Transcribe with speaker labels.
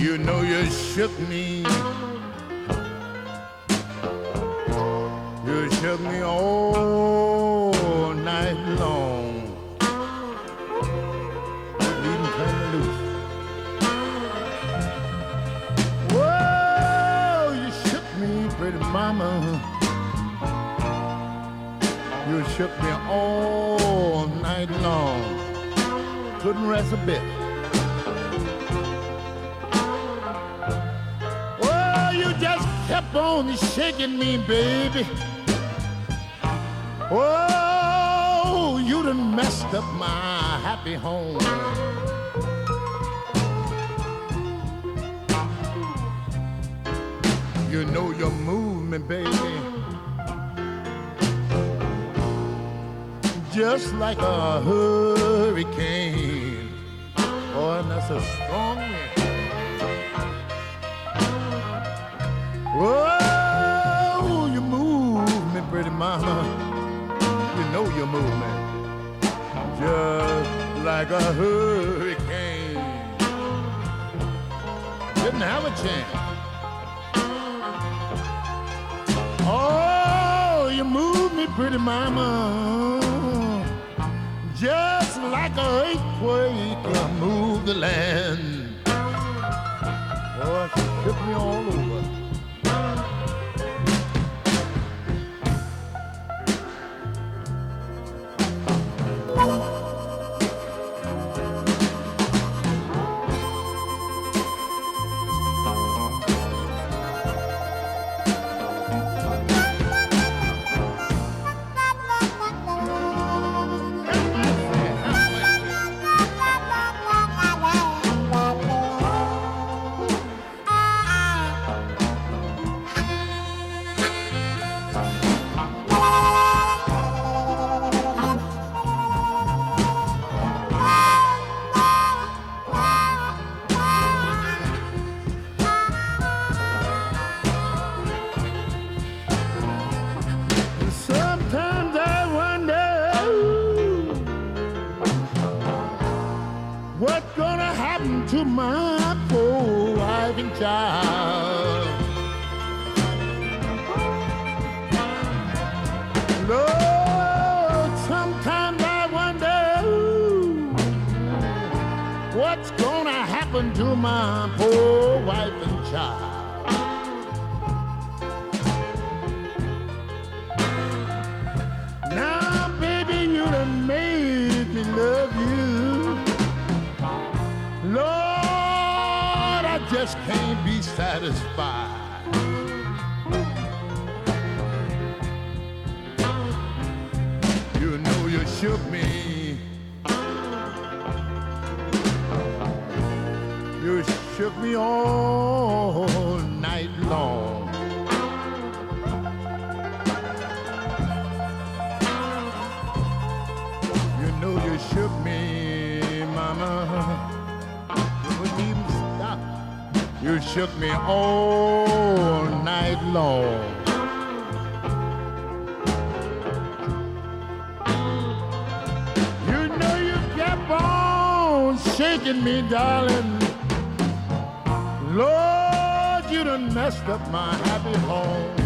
Speaker 1: You know you shook me. You shook me all night long. Leaving kind of loose. Whoa, you shook me, pretty mama. You shook me all night long. Couldn't rest a bit. Kept on shaking me, baby. Oh, you done messed up my happy home. You know your movement, baby. Just like a hurricane. Boy, and that's a strong wind. Mama. You know your movement. Just like a hurricane. Didn't have a chance. Oh, you move me, pretty mama. Just like a earthquake, you move the land. Oh, she shook me all over. To happen to my poor wife and child. Now, baby, you done made me love you. Lord, I just can't satisfied. You know you shook me. You shook me all night long. You know you shook me, mama. You shook me all night long. You know you kept on shaking me, darling. Lord, you done messed up my happy home.